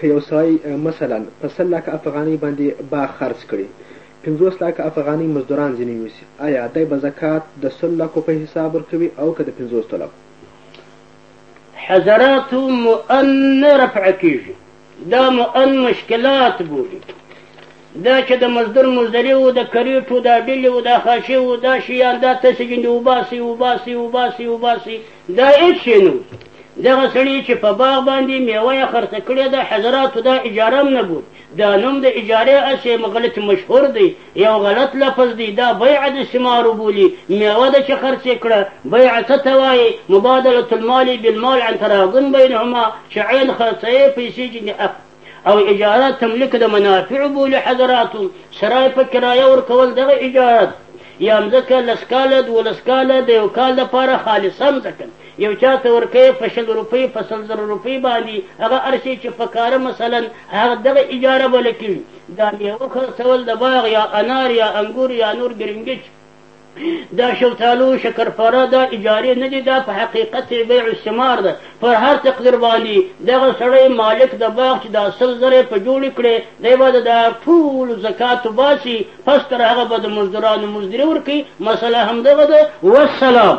که یو سړی مثلا په سل لاکه افغانۍ باندې باغ خرڅ کړي، پنځوس لاکه افغانۍ مزدوران ځینې یوسي، ایا دی به زکات د سل لاکو په حساب ورکوي او که د پنځوستو لاکو؟ حضراتو مؤن نه رفع کیږي دا مؤن مشکلات بولي دا چې د مصدر مصدري و، د کرېټو دا ډلې و، دا خاشې و، دا شیان، دا تاسې جندې وباسي، وباسي، وباسي، وباسي، دا هېڅ شی نه و. دغه سړي چې په باغ باندې مېوه یې خرڅه کړې ده، حضراتو دا اجاره هم نه بولي، دا نوم د اجارې هسې غلط مشهور دی، یو غلط لفظ دی، دا بیعه د ثمار وبولي، مېوه ده چې خرڅ یې کړه، بیعه څه ته وایي؟ مبادلة المال بالمال عن تراض بینهما، چې عین خرڅوې، پیسې جندې اخلې. او اجاره تملک د منافع بولي حضراتو سرای په کرایه ورکول دغه اجارت یا مځکه لس کاله دولس کاله د یو کال لپاره خالصه مځکه یو چا ته ورکوي په شل روپۍ په سل زر روپۍ باندې هغه ارشي چې په کاره مثلا هغه دغه اجاره بله کېږي دا میوه خرڅول د باغ یا انار یا انګور یا نور ګرنګچ دا شفتالو شکرپاره دا اجارې نه دي دا په حقیقت بیع الثمار ده پر هر تقدیر باندې دغه سړی مالک د باغ چې دا سل زره په جوړې کړې دی به د دا ټول زکات وباسي پس تر هغه به د مزدورانو مزدوري ورکوي مسله همدغه ده والسلام